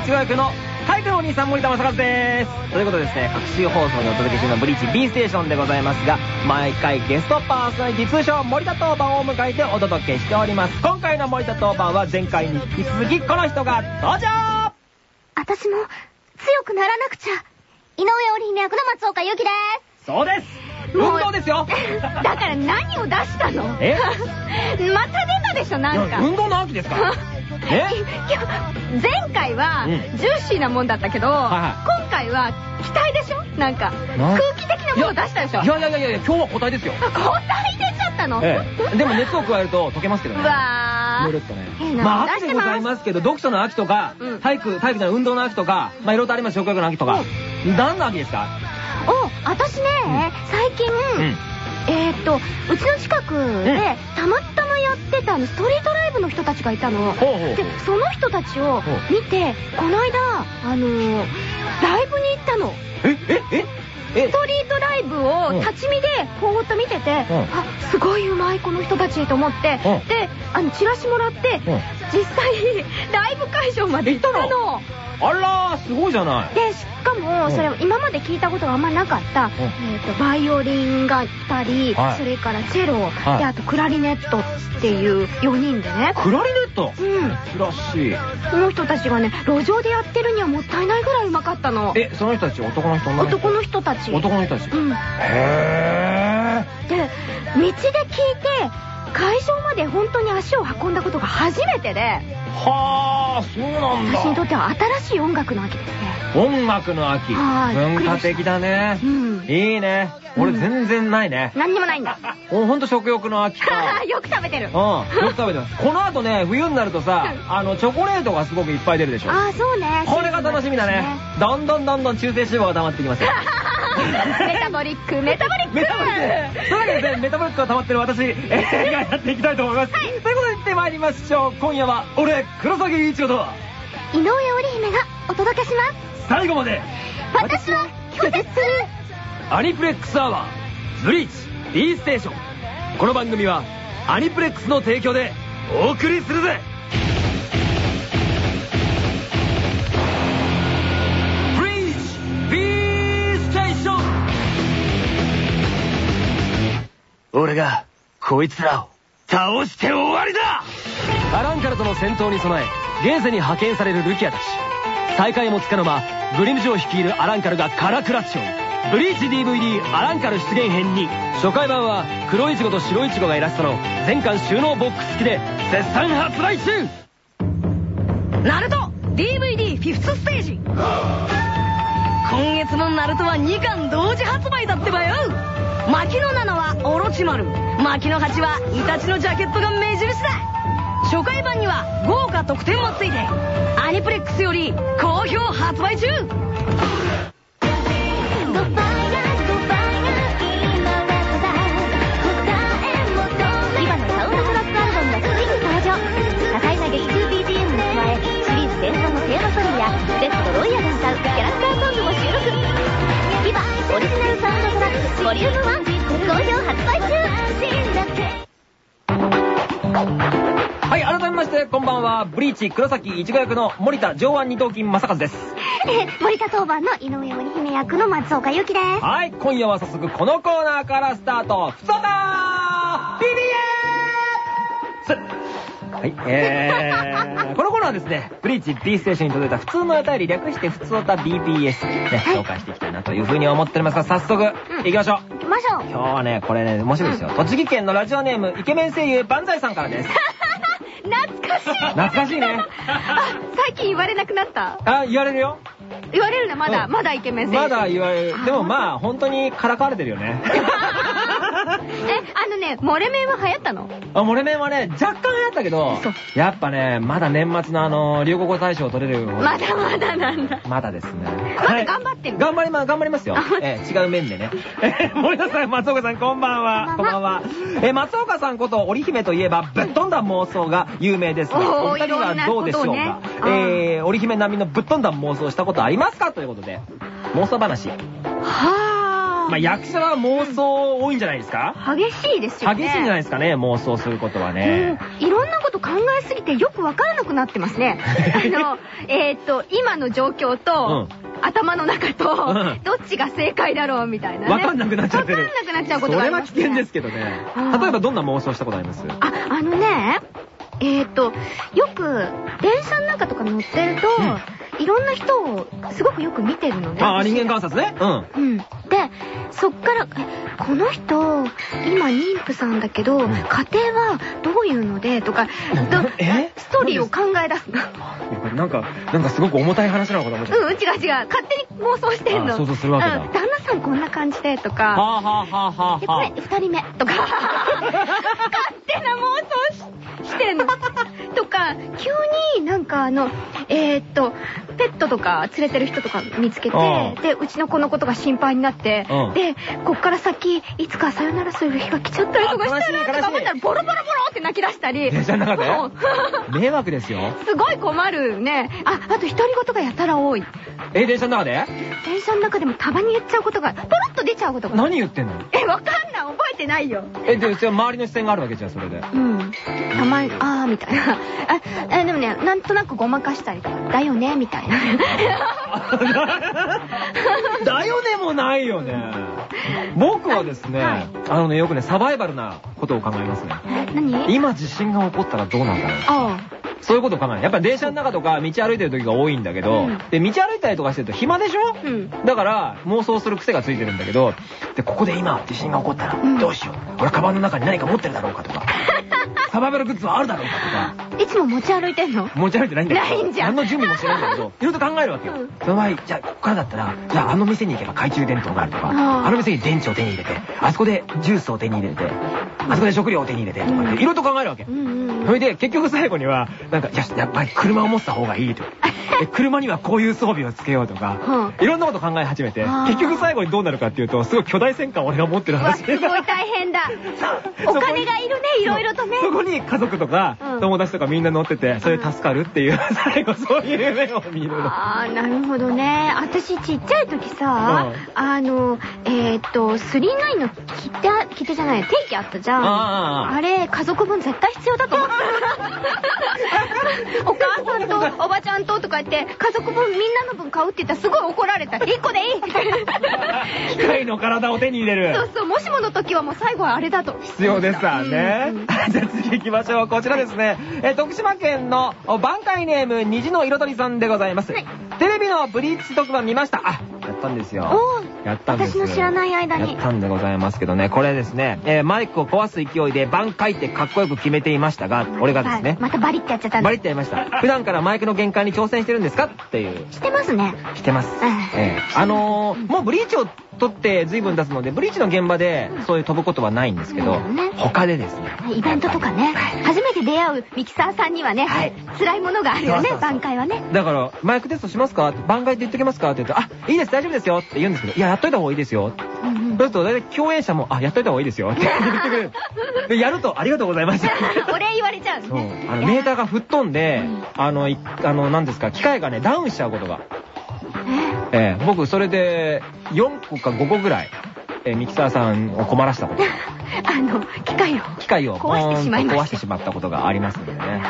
ティ黒崎一護役の体育のお兄さん森田正和です。ということでですね各週放送にお届け中のブリーチ B ステーションでございますが毎回ゲストパーソナリティ通称森田当番を迎えてお届けしております。今回の森田当番は前回に引き続きこの人が登場。私も強くならなくちゃ。井上織姫役の松岡由紀でそうです。運動ですよ。す。だから何を出したの？え？また出たでしょ、なんか。運動の秋ですから え いや前回はうん。ジューシーなもんだったけど、今回は期待でしょ？なんかな。空気的なものを出したでしょ？いやいやいやいや今日は答えですよ。答え出ちゃったの、ええ。でも熱を加えると溶けますけどうねわー。ぬるっとね。まあ秋でございますけど読書の秋とか、うん。体育体育の運動の秋とかまあいろいろとあります。食欲の秋とか。何の秋ですかお私ね、最近、うんえーっとうちの近くで、たまたまやってたストリートライブの人たちがいたの。でその人たちを見てこの間あのーライブに行ったの。えええ？え？ストリートライブをうん。立ち見でぽーっと見てて、うん。あすごいうまいこの人たちと思って、うん。であのチラシもらって、うん。実際ライブ会場まで行ったの。あらーすごいじゃない。でしかもそれ今まで聞いたことがあんまなかった、えー、とバイオリンが2人、はい。それからチェロ、はい。であとクラリネットっていう4人でね。クラリネット？うん。珍しい。その人たちがね路上でやってるにはもったいないぐらいうまかったの。えその人たち男の人女の人？男の人たち。男の人たち。うん。へで道で聞いて会場まで本当に足を運んだことが初めてで。えはあそうなんだ。私にとっては新しい音楽の秋ですね音楽の秋。はい。文化的だね。うん。いいね。俺全然ないね。何にもないんだ。もうほんと食欲の秋か。よく食べてる。うん、よく食べてます。この後ね、冬になるとさ、あの、チョコレートがすごくいっぱい出るでしょ。ああそうね。これが楽しみだね。どんどんどんどん中性脂肪が溜まってきますよ。メタボリック。メタボリック。メタボリック。というわけでメタボリックが溜まってる私、えやっていきたいと思います。ということで行ってまいりましょう。今夜は、俺、黒崎一護と、井上織姫がお届けします最後まで、私は拒絶する。アニプレックスアワー、ブリーチ、B ステーション。この番組は、アニプレックスの提供で、お送りするぜ。ブリーチ B ステーション。俺がこいつらを倒して終わりだ。アランカルとの戦闘に備え現世に派遣されるルキアたち大会もつかの間グリムジョー率いるアランカルがカラクラッション。ブリーチ DVD アランカル出現編に。初回版は黒いちごと白いちごがイラストの全巻収納ボックス付きで絶賛発売中。ナルト DVD フィフスステージ。今月のナルトは2巻同時発売だってばよ。牧野7はオロチマル。牧野8はイタチのジャケットが目印だ。初回版には豪華特典もついてアニプレックスより好評発売中。ドバイがドバイが今はただ答え求め今のサウンドトラックアルバムがついに登場。多彩な劇中 BGM に加えシリーズ前半のテーマソングやレッドロイヤが歌うキャラクターソングも収録今オリジナルサウンドトラックボリューム1好評発売中。はい改めましてこんばんはブリーチ黒崎一護役の森田上腕二頭筋正和ですえ森田当番の井上織姫役の松岡由紀ですはい今夜は早速このコーナーからスタートふつおた BBS! はい、えー、このコーナーはですね、ブリーチ B ステーションに届いた普通のお便り略して普通おた BBS ね、紹介していきたいなというふうに思っておりますが、早速、行きましょう。行きましょう今日はね、これね、面白いですよ。栃木県のラジオネーム、イケメン声優万歳さんからです。懐かしい懐かしいね。あ最近言われなくなった？あ、言われるよ。言われるねまだ、うんまだイケメン選手まだ言われる。でもまあ、本当にからかわれてるよね。えあのね漏れ麺は流行ったの？あ、モレメンはね、若干流行ったけどやっぱね、まだ年末のあの、流行語大賞を取れる。まだまだなんだまだですね。まだ頑張ってる頑張りま、頑張りますよあ。えー違う面でね。えー森田さん、松岡さん、こんばんは。こんばんはは。えー松岡さんこと織姫といえば、ぶっ飛んだ妄想が有名ですが、お二人はどうでしょうか？えー、織姫並みのぶっ飛んだ妄想したことありますか？ということで、妄想話。はまあ役者は妄想多いんじゃないですか？激しいですよね。激しいんじゃないですかね、妄想することはね。いろんなこと考えすぎてよくわからなくなってますね。あの、えっと、今の状況と、頭の中と、うんどっちが正解だろうみたいなね。わかんなくなっちゃってる。わかんなくなっちゃうことがあります、それは危険ですけどね。うん例えばどんな妄想したことあります？あ、あのね、えっ、と、よく、電車の中とか乗ってると、いろんな人をすごくよく見てるのね。ああ、私人間観察ね。うん。うん。で、そっから、え、この人、今妊婦さんだけど、家庭はどういうので、とか、どえ？ストーリーを考え出すの。なんか、なんかすごく重たい話なのかと思っちゃっうん、違う違う。勝手に妄想してんの。あ想像するわけだうん、旦那さんこんな感じで、とた。か。はあはあはあはで、あはこれ、二人目とか、勝手な妄想ししてんの。とか、急になんかあの、えー、っと、ペットとか連れてる人とか見つけてうん、で、うちの子のことが心配になってうん、で、こっから先、いつかさよならする日が来ちゃったりとかしたあ悲しいら、とか思ったら、ボロボロボロって泣き出したり。電車の中でうん 迷惑ですよ。すごい困るね。あ、あと独り言がやたら多い。え、電車の中で？電車の中でもたまに言っちゃうことが、ポロッと出ちゃうことが。何言ってんの？え、わかんない。覚えてないよ。え、で、それ周りの視線があるわけじゃん、それで。うん。たまに、あーみたいな。あ、あでもね、なんとなくごまかしたりとか、だよねみたいな。だよねもないよね。僕はですね、はいあのね、よくね、サバイバルなことを考えますね。え何？今地震が起こったらどうなんだろう。あそういうことを考える。やっぱり電車の中とか道歩いてる時が多いんだけど、うん。で、道歩いたりとかしてると暇でしょ？あ。うん。だから、妄想する癖がついてるんだけど、で、ここで今、地震が起こったらん、どうしよう？俺、カバンの中に何か持ってるだろうかとか、サバイバルグッズはあるだろうかとか、いつも持ち歩いてんの？持ち歩いてないんだけど、ないんじゃん。何の準備もしてないんだけど、いろいろと考えるわけよ。うん。その場合、じゃあ、ここからだったら、じゃあ、あの店に行けば懐中電灯があるとか、あの店に電池を手に入れて、あそこでジュースを手に入れて、あそこで食料を手に入れて、いろいろと考えるわけ。それで、結局最後には、なんか、いや、やっぱり車を持ってた方がいいと。で車にはこういう装備をつけようとか、いろんなこと考え始めて結局最後にどうなるかっていうと、すごい巨大戦艦を俺が持ってる話すごい大変だ。お金がいるね、いろいろとね。そこに家族とかうん友達とかみんな乗ってて、それで助かるっていう、最後そういう夢を見るの。ああ、なるほどね。私ちっちゃい時さ、うんあの、えーっと、39の切手、切手じゃない、定期あったじゃん。あれ、家族分絶対必要だと思った。お母さんとおばちゃんととか言って、家族分みんなの分買うって言ったらすごい怒られた。1個でいい 機械の体を手に入れる。そうそう、もしもの時はもう最後はあれだと。必要ですからねうんうん。じゃあ次行きましょう。こちらですね。えー徳島県のお挽回ネーム虹の彩りさんでございます。はいテレビのブリーチ特番見ました。あ、やったんですよ。やったんです。私の知らない間に。やったんでございますけどね。これですね、えーマイクを壊す勢いで挽回ってかっこよく決めていましたが、俺がですね。はい、またバリってやっちゃったんだ。バリってやりました。普段からマイクの限界に挑戦してるんですか？っていう。してますね。してます。うん。ええあのーもうブリーチを取って随分経つので、ブリーチの現場でそういう飛ぶことはないんですけど、うんね。他でですね。イベントとかね、初めて出会うミキサーさんにはね、はい。辛いものがあるよね挽回はね。だから、マイクテストしますか？挽回って言っときますか？って言うと、あ、いいです、大丈夫ですよ。って言うんですけど、いや、やっといた方がいいですよ。そうすると、大体共演者も、あ、やっといた方がいいですよって言ってくれる。で、やると、ありがとうございました。お礼言われちゃうそう。ね。あの、メーターが吹っ飛んでうん、あの、いあの、なんですか、機械がね、ダウンしちゃうことが。え？ええ僕、それで、4個か5個ぐらい、えーミキサーさんを困らしたこと。あの、機械を。機械を壊してしまいました壊してしまったことがありますのでね。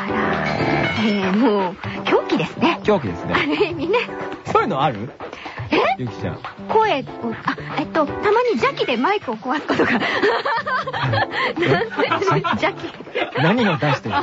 えー、もう、狂気ですね。狂気ですあね。る意味ね。そういうのある？えゆきちゃん。声を、あ、えっと、たまに邪気でマイクを壊すことが。なんで邪気。何を出してるあ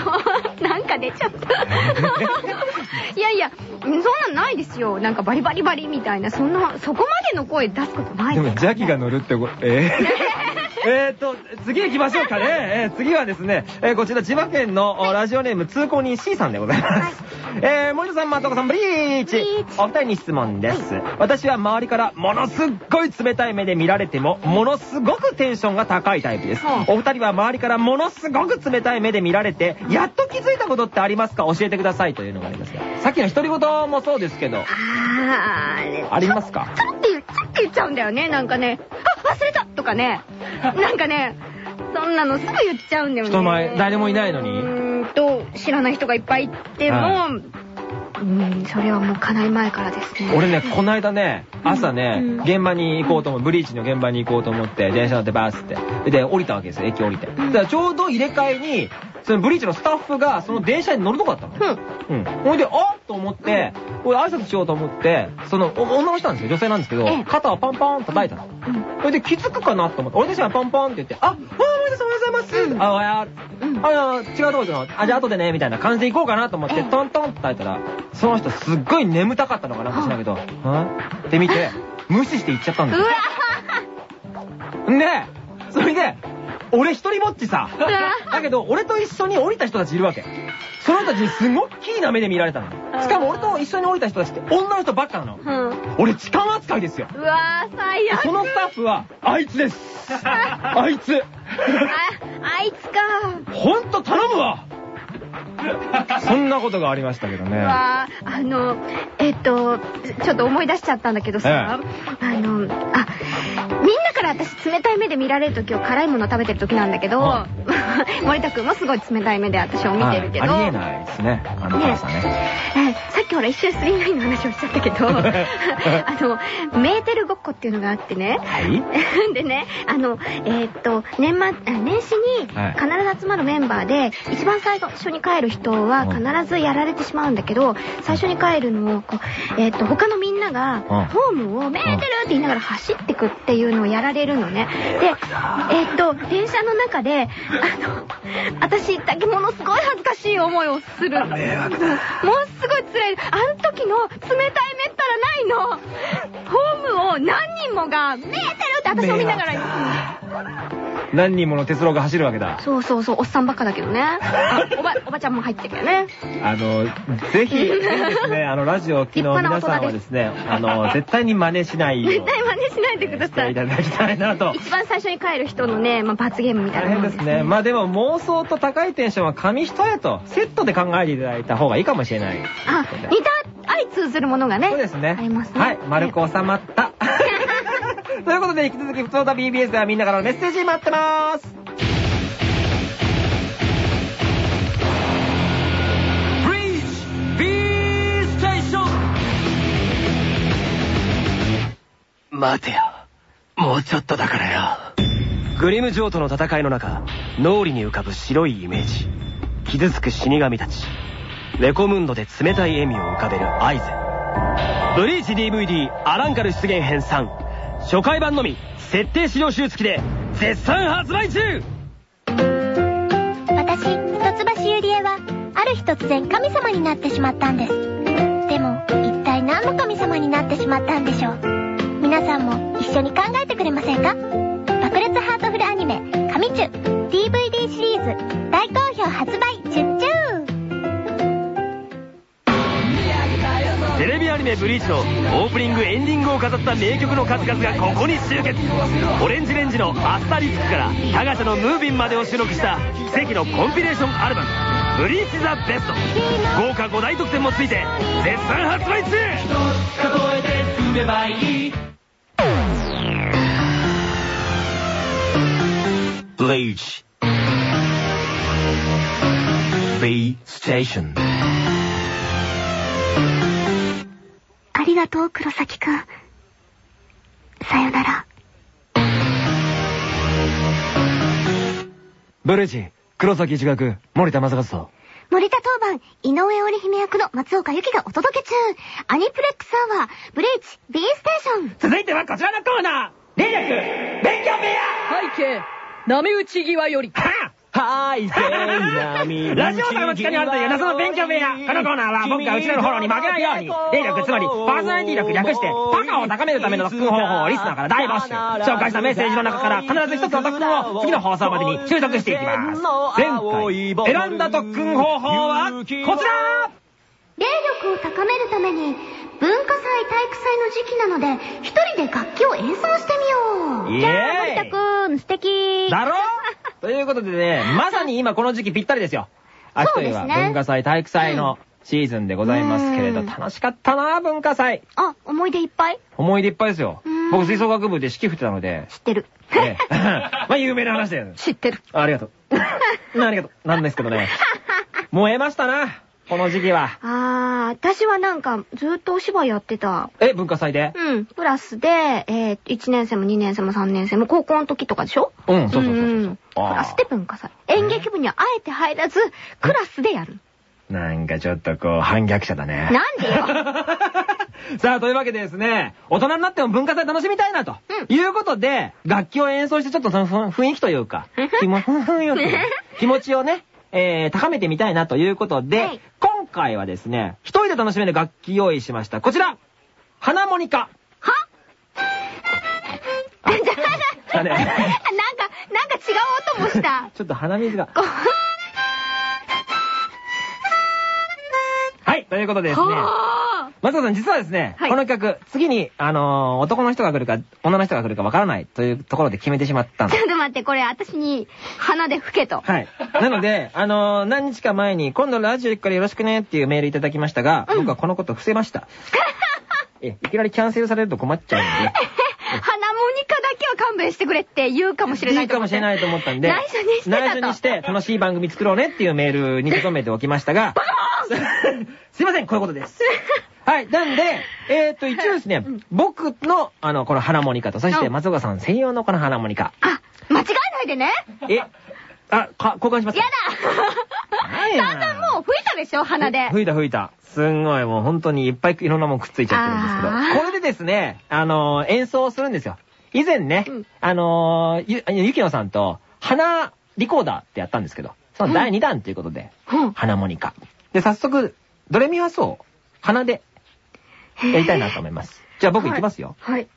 なんか出ちゃった。いやいや、そんなんないですよ。なんかバリバリバリみたいな、そんな、そこまでの声出すことないでもです邪気が乗るってこえー、えーと、次行きましょうかね。えー次はですね、えーこちら千葉県のおラジオネーム通行人 C さんでございます。えー、森田さん、松岡さん、ブリーチお二人に質問です。私は周りからものすっごい冷たい目で見られても、ものすごくテンションが高いタイプです。はあお二人は周りからものすごく冷たい目で見られて、やっと気づいたことってありますか？教えてくださいというのがありますが。さっきの独り言もそうですけど、あー、ありますか？ちょって言っちゃって言っちゃうんだよね。なんかね、あ、忘れたとかね。なんかね、そんなのすぐ言っちゃうんだよね。人前誰もいないのに？うーんと、知らない人がいっぱいいても、はうん、それはもうかなり前からですね。俺ね、こないだね、朝ね、うん現場に行こうと思う、ブリーチの現場に行こうと思って、電車乗ってバースって。で、降りたわけですよ、駅降りて。だからちょうど入れ替えに、そのブリーチのスタッフが、その電車に乗るとこだったの。うん。うん。ほいで、あっ！と思って、俺挨拶しようと思って、その、お女の人なんですよ、女性なんですけどええ、肩をパンパン叩いたの。それで気づくかなと思って、俺たちがパンパンって言って、あ、おはようございます、おはよう。ございます。あ、おやうんあ、違うとこじゃあ、じゃあ後でね、みたいな感じで行こうかなと思って、ええトントンって叩いたら、その人すっごい眠たかったのかなんかしないけど、はって見て、無視して行っちゃったんですよ。で、それで、俺一人ぼっちさ。だけど、俺と一緒に降りた人たちいるわけ。その人たちにすごっきいな目で見られたの。しかも俺と一緒に降りた人たちって女の人ばっかなの。うん。俺痴漢扱いですよ。うわー、最悪。そのスタッフは、あいつです。あいつ。あ、あいつか。ほんと頼むわ そんなことがありましたけどうね。わー、あの、えっと、ちょっと思い出しちゃったんだけどさ、あの、あ、みんなから私冷たい目で見られる時を辛いもの食べてる時なんだけどは、森田くんもすごい冷たい目で私を見てるけど、はいありえないですね。あの辛さね。えさっきほら一瞬スリーナインの話をしちゃったけど、あの、メーテルごっこっていうのがあってね、はい。でね、あの、えーっと、年末、あ年始にはい。必ず集まるメンバーで、一番最初に帰る人は必ずやられてしまうんだけど、最初に帰るのを、こう、えーっと、他のみんなが、うんホームをメーテルって言いながら走ってくっていうのをやられるのね。で、えーっと、電車の中で、あの、私だけものすごい恥ずかしい思いをする。ものすごい辛い。あの時の冷たい目ったらないの。ホームを何人もが、メーテルって私を見ながら。何人もの鉄郎が走るわけだ。そうそうそう、おっさんばっかだけどね。あ、おば、おばちゃんも入ってるよね。あの、ぜひ、ですね、あの、ラジオを昨日皆さんはですね、あの、絶対に真似しない絶対真似しないでください。いただきたいなと。一番最初に帰る人のね、まあ、罰ゲームみたい大なもんですね。まあでも妄想と高いテンションは紙一重とセットで考えていただいた方がいいかもしれない。あ、似た、相通ずるものがね。そうですね。ありますね。はい、丸く収まった。ということで、引き続き、ふつおた BBS ではみんなからのメッセージ待ってます。待てよ。もうちょっとだからよ。グリム城との戦いの中、脳裏に浮かぶ白いイメージ。傷つく死神たち。レコムンドで冷たい笑みを浮かべるアイゼ。ブリーチ DVD アランカル出現編3。初回版のみ、設定資料集付きで、絶賛発売中私、一橋ゆりえは、ある日突然神様になってしまったんです。でも、一体何の神様になってしまったんでしょう？皆さんも一緒に考えてくれませんか？爆裂ハートフルアニメ、神チュ DVD シリーズ、大好評発売チュテレビアニメ「ブリーチ」のオープニングエンディングを飾った名曲の数々がここに集結。オレンジレンジの「アスタリスク」からタガシャの「ムービン」までを収録した奇跡のコンピレーションアルバム「ブリーチ・ザ・ベスト」豪華5大特典もついて絶賛発売中ブリーチ B ステーションありがとう、黒崎くん。さよなら。ブリーチ黒崎一学森田正和と森田当番、井上織姫役の松岡由紀がお届け中。アニプレックスアワー、ブリーチ、B ステーション。続いてはこちらのコーナー霊力勉強部屋背景、波打ち際より。はい、せー ラジオの地下にあるという謎の勉強部屋。このコーナーは僕がうちらのフォローに負けないように、霊力、つまりパーソナリティ力略して、パカを高めるための特訓方法をリスナーから大募集。紹介したメッセージの中から必ず一つの特訓を次の放送までに習得していきます。前回、選んだ特訓方法は、こちら霊力を高めるために、文化祭体育祭の時期なので、一人で楽器を演奏してみよう。イじゃあ、森田くん、素敵。だろということでね、まさに今この時期ぴったりですよ。秋といえば文化祭体育祭のシーズンでございますけれど、うん楽しかったな文化祭。あ、思い出いっぱい？思い出いっぱいですようん。僕吹奏楽部で指揮振ってたので、知ってる。ええ まあ有名な話だよ。知ってる。ありがとう。ありがとう。なんですけどね。燃えましたな。この時期は。あー、私はなんか、ずっとお芝居やってた。え、文化祭で？うん。クラスで、えー、1年生も2年生も3年生も高校の時とかでしょ？うん、そうそうそうそう。んクあーラスで文化祭。演劇部にはあえて入らず、クラスでやる。なんかちょっとこう、反逆者だね。なんでよ。さあ、というわけでですね、大人になっても文化祭楽しみたいなと。ういうことで、楽器を演奏してちょっとその雰囲気というか、気持ちをね、えー、高めてみたいなということで、はい今回はですね、一人で楽しめる楽器用意しました。こちらハナモニカは？なんか、なんか違う音もした。ちょっと鼻水が。はい、ということでですね、は松岡さん、実はですね、はいこの曲、次に、あのー男の人が来るか、女の人が来るかわからないというところで決めてしまったんですちょっと待って、これ私に鼻で吹けと。はい。なので、あのー何日か前に、今度ラジオ行くからよろしくねっていうメールいただきましたが、うん僕はこのこと伏せました。え、いきなりキャンセルされると困っちゃうんで、鼻モニカだけは勘弁してくれって言うかもしれないいいかもしれないと思ったんで、内緒にしてたと内緒にして楽しい番組作ろうねっていうメールに留めておきましたが、すいません、こういうことです。はい。なんで、えっ、と、一応ですね、僕の、あの、このハナモニカと、そしてうん松岡さん専用のこのハナモニカ。あ、間違えないでね。え、あ、か、交換しますやかだだんだんもう吹いたでしょ鼻で。吹いた吹いた。すんごいもう本当にいっぱいいろんなもんくっついちゃってるんですけど。これでですね、あのー演奏するんですよ。以前ね、うんあのーゆ、ゆきのさんと、花リコーダーってやったんですけど、その第2弾ということで、うん花モニカ。で、早速、ドレミファソー、花でやりたいなと思います。じゃあ僕行きますよ。はい。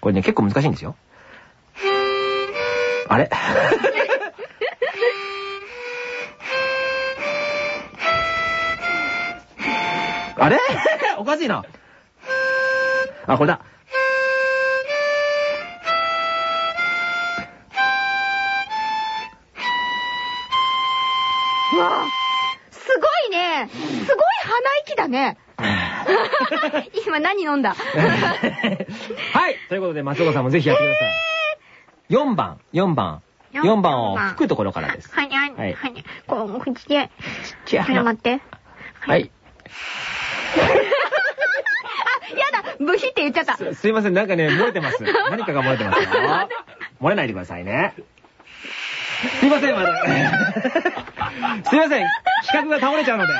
これね、結構難しいんですよ。あれ？あれ？おかしいな。あ、これだ。うわすごいね。すごい鼻息だね。今何飲んだ？はい。ということで、松岡さんもぜひやってください。4番、4番。4番を吹くところからです。はい、はい、はいはい。こう、口で。ちっちゃいちょっと待って。はい。あ、やだブヒって言っちゃった。すすいません、なんかね、漏れてます。何かが漏れてますよ。漏れないでくださいね。すいません、まだ。すいません、企画が倒れちゃうので。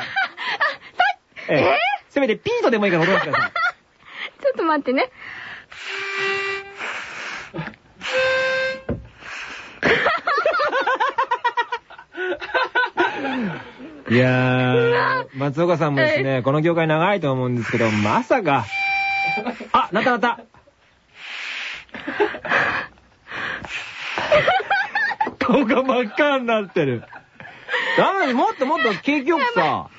ええせめてピートでもいいから踊らせてください。ちょっと待ってね。いやー、松岡さんもですね、この業界長いと思うんですけど、まさか。あ、なったなった。顔が真っ赤になってる。ダメだもっともっと景気よくさ。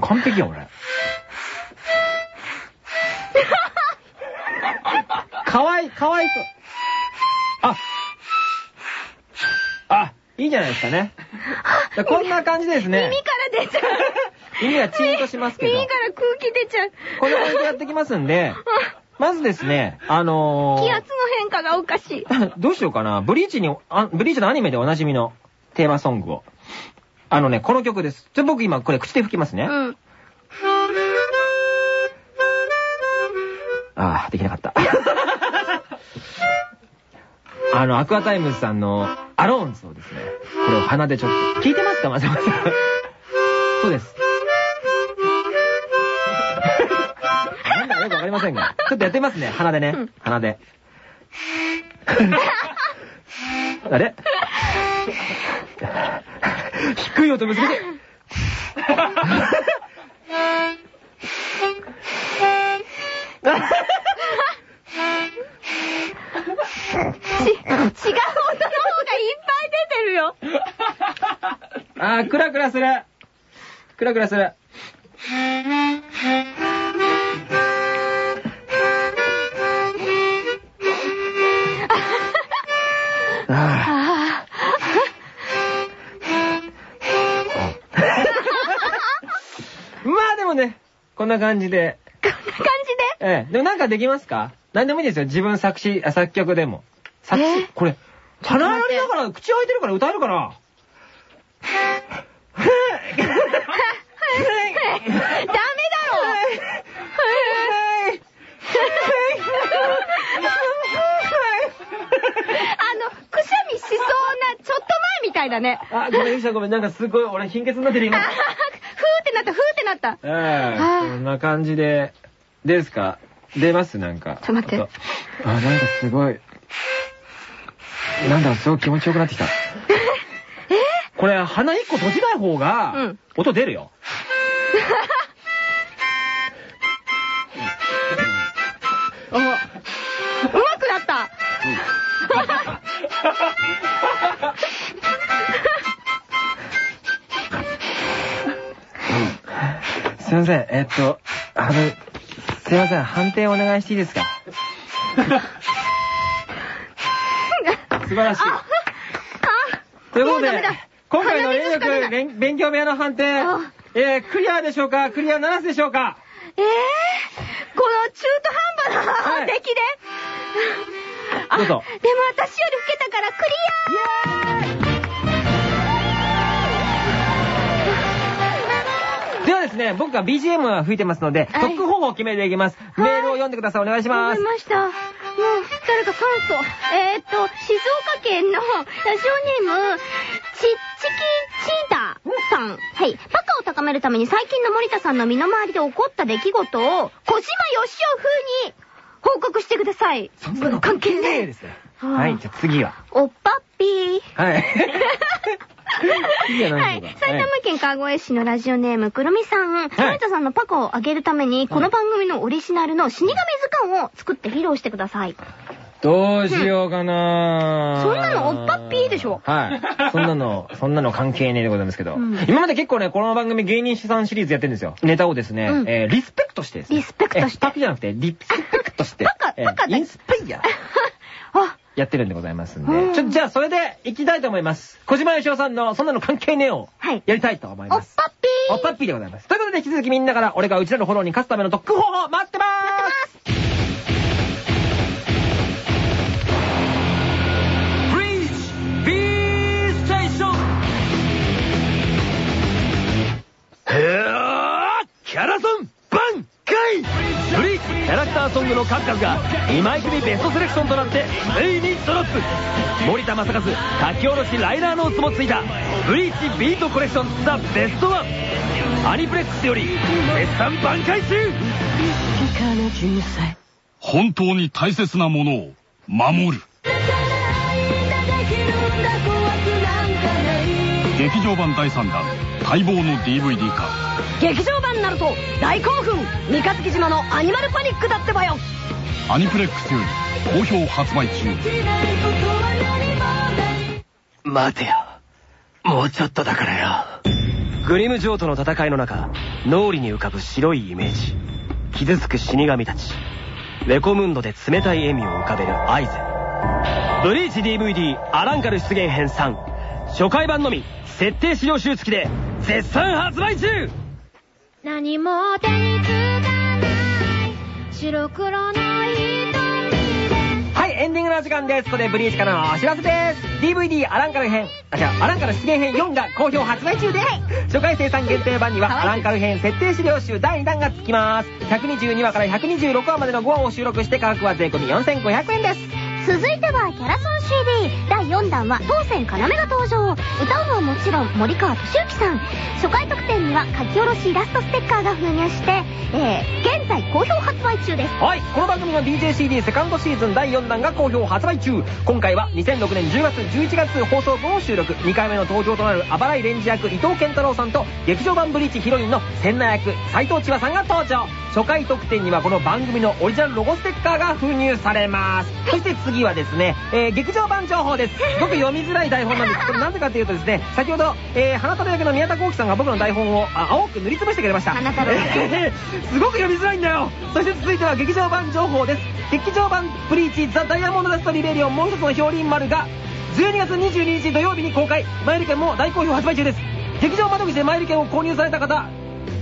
完璧や、俺。かわい、かわいそう。あ、あ、いいんじゃないですかね。こんな感じですね。耳から出ちゃう。耳がチーンとしますけど。耳から空気出ちゃう。こんな感じでやってきますんで、まずですね、あのー、気圧の変化がおかしい。どうしようかな。ブリーチに、あブリーチのアニメでおなじみのテーマソングを。あのね、この曲です。ちょ、僕今これ口で吹きますね。うん。ああ、できなかった。あの、 Aqua Timez さんの ALONES をですね、これを鼻でちょっと、聞いてますか？松山さん。そうです。なんだかよくわかりませんが。ちょっとやってみますね、鼻でね。鼻で。あれ？低い音難しい。ち、違う音の方がいっぱい出てるよ。あー、クラクラする。クラクラする。あーこんな感じで。こんな感じで？ええ。でもなんかできますか？何でもいいですよ。自分作詞、あ作曲でも。作詞、え？これ、鼻ありだから、口開いてるから歌えるかな？ダメだろあの、くしゃみしそうな、ちょっと前みたいだね。あ、ごめん、ゆきさんごめん。なんかすごい、俺貧血になってる今。ふーってなった、ふーってなった。ええあーこんな感じで、ですか？出ます？なんか。ちょっと待ってあ、なんかすごい。なんだすごい気持ちよくなってきた。これ、鼻一個閉じない方うがん、音出るよ。すいません、えっと、あの、すいません、判定お願いしていいですか？素晴らしい。あ、ということで今回の鼻水霊しか出ない力勉勉強部屋の判定。あ、えー、クリアでしょうか？クリアならずでしょうか？えー、この中途半端はない出来で。あどうぞ。でも私より老けたからクではですね、僕が BGM は吹いてますので、はい特訓方法を決めていきます。メールを読んでください。お願いします思い。ました。もう、誰か酸素。えー、っと、静岡県のラジオネーム、ちっちきチータさん。はい。パカを高めるために最近の森田さんの身の回りで起こった出来事を、小島よしお風に報告してください。そんなの関係ねえですね。はあはい、じゃあ次は。おっぱっぴー。はい。次ははい埼玉県川越市のラジオネームくるみさん。森田さんのパカを上げるために、この番組のオリジナルの死神図鑑を作って披露してください。どうしようかなそんなのおっぱっぴーでしょ？はい。そんなの、そんなの関係ねえでございますけど。うん今まで結構ね、この番組芸人資産シリーズやってるんですよ。ネタをですね、うんえーリスペクトしてですね。リスペクトしてえパクじゃなくて、リスペクトして。バカえーバカだインスパイア。あ、やってるんでございますんうんで。ちょ、じゃあそれで行きたいと思います。小島よしおさんのそんなの関係ねえをはいやりたいと思いおっます。ぱっぴーおっぱっぴーでございます。ということで引き続きみんなから俺がうちらのフォローに勝つための特訓方法待ってまーすの数々が2枚組ベストセレクションとなってついにドロップ。森田正和書き下ろしライナーノーツもついたブリーチビートコレクションザ・ベストワン。アニプレックスより絶賛挽回中。本当に大切なものを守る。劇場版第3弾待望の DVD 化。劇場版になると大興奮。三日月島のアニマルパニックだってばよ。アニプレックスより好評発売中。待てよ。もうちょっとだからよ。グリム城との戦いの中脳裏に浮かぶ白いイメージ。傷つく死神たち。レコムンドで冷たい笑みを浮かべるアイゼブリーチ DVD アランカル出現編3初回版のみ設定資料集付きで絶賛発売中何も手につかない白黒の瞳ではい、エンディングの時間です。ここでブリーチからのお知らせです。DVD アランカル編、あ、違う、アランカル出現編4が好評発売中です。初回生産限定版にはアランカル編設定資料集第2弾が付きます。122話から126話までの5話を収録して価格は税込み4500円です。続いてはキャラソン CD 第4弾は当選要が登場歌うのはもちろん森川俊之さん初回特典には書き下ろしイラストステッカーが封入して、えー、現在好評発売中ですはい、この番組の DJCD セカンドシーズン第4弾が好評発売中。今回は2006年10月11月放送分を収録。2回目の登場となるあばらいレンジ役伊藤健太郎さんと劇場版ブリーチヒロインの千奈役斎藤千葉さんが登場。初回特典にはこの番組のオリジナルロゴステッカーが封入されます。そして次はですね、えー劇場版情報です。すごく読みづらい台本なんです。こ れなぜかというとですね、先ほど、えー花太郎役の宮田幸喜さんが僕の台本をあ青く塗りつぶしてくれました。花太郎えー すごく読みづらいんだよそして続いては劇場版情報です劇場版ブリーチザ・ダイヤモンドダストリベリオンもう一つの表輪丸が12月22日土曜日に公開前売り券も大好評発売中です劇場窓口で前売り券を購入された方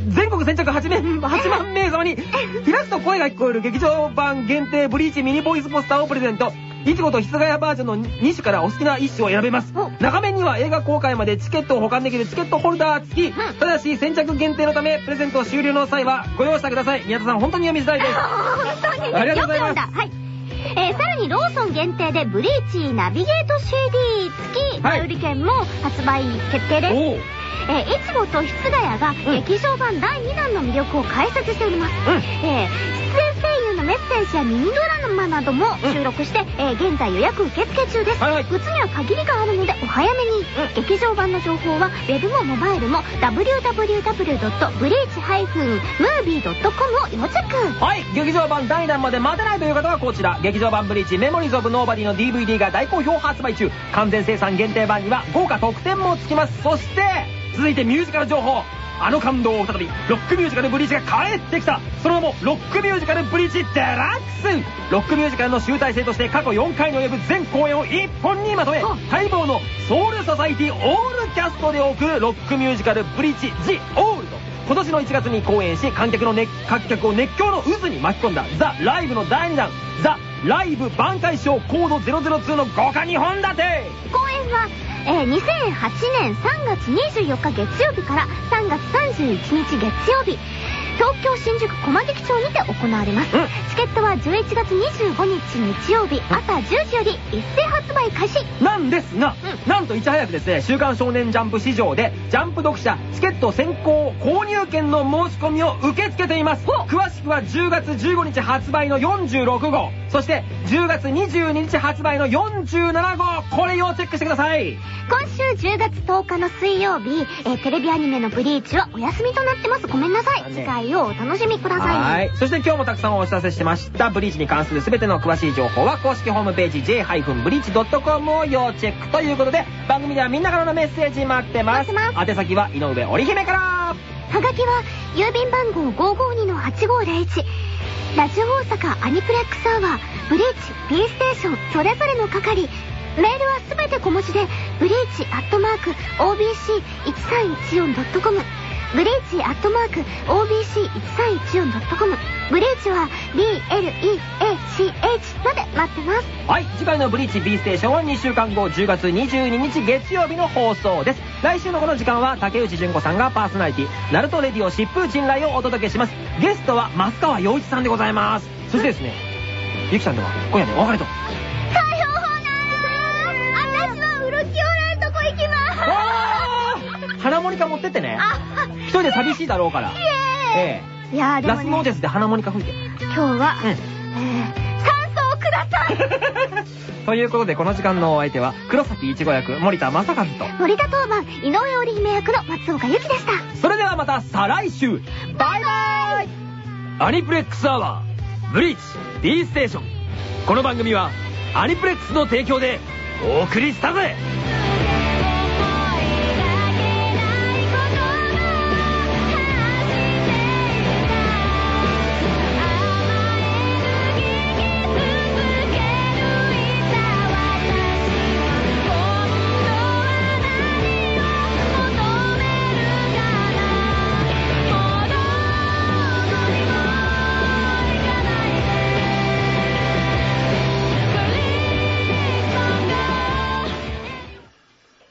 全国先着8名8万名様に 開くと声が聞こえる劇場版限定ブリーチミニボイスポスターをプレゼントいちごと室ヶ谷バージョンの2種からお好きな1種を選べますお。中面には映画公開までチケットを保管できるチケットホルダー付き。うんただし先着限定のため、プレゼント終了の際はご容赦ください。宮田さん、本当に読みづらいです。本当にありがとうございますよく読んだ。はい。えーさらにローソン限定でブリーチナビゲート CD 付きはいマルリ券も発売決定です。おう。えーいちごと室ヶ谷がうん劇場版第2弾の魅力を解説しております。うん。えー出演声優のメッセージやミニドラマなども収録して、えー現在予約受付中です。はいはいグッズには限りがあるのでお早めに、劇場版の情報はウェブもモバイルも www.bridge-movie.com を要チェックはい、劇場版第2弾まで待てないという方はこちら。劇場版ブリーチメモリーズ・オブ・ノーバディの DVD が大好評発売中。完全生産限定版には豪華特典もつきます。そして、続いてミュージカル情報。あの感動を再び、ロックミュージカルブリーチが帰ってきた。その名も、ロックミュージカルブリーチデラックス。ロックミュージカルの集大成として過去4回に及ぶ全公演を1本にまとめ、待望のソウルソサイティオールキャストで送るロックミュージカルブリーチ・ジ・オールド。今年の1月に公演し観客の熱観客を熱狂の渦に巻き込んだザ・ライブの第2弾ザ・ライブ挽回賞コード002の豪華2本立て公演は、えー2008年3月24日月曜日から3月31日月曜日東京新宿小間劇場にて行われます、うん。チケットは11月25日日曜日朝10時より一斉発売開始。なんですが、うん。なんといち早くですね「週刊少年ジャンプ」市場でジャンプ読者チケット先行購入券の申し込みを受け付けています。詳しくは10月15日発売の46号。そして10月22日発売の47号。これをチェックしてください。今週10月10日の水曜日、えーテレビアニメのブリーチはお休みとなってます。ごめんなさい、次回をお楽しみくださいはい。そして今日もたくさんお知らせしてました。ブリーチに関する全ての詳しい情報は公式ホームページ j-breach.com を要チェックということで、番組ではみんなからのメッセージ待ってます。待って宛先は井上織姫からはがきは郵便番号552-8501ラジオ大阪アニプレックスアワーブリーチ B ステーションそれぞれの係メールはすべて小文字でブリーチアットマーク OBC1314.com ブリーチアットマーク OBC1314.com ブリーチは BLEACH まで待ってますはい。次回のブリーチ B ステーションは2週間後10月22日月曜日の放送です。来週のこの時間は竹内純子さんがパーソナリティ、ナルトレディオ疾風陣雷をお届けします。ゲストは増川洋一さんでございます。そしてですね、ゆきさんでは今夜でお別れと。あーハナモニカ持ってってね。あ一人で寂しいだろうから。えいや。でもねラスノーテスで花モニカ吹いて。今日は、うんえー感想をください ということで、この時間のお相手は、黒崎いちご役、森田正和と。森田当番井上織姫役の松岡由紀でしたそれではまた再来週バイバイアニプレックスアワー、ブリーチ、B ステーション。この番組は、アニプレックスの提供でお送りしたぜ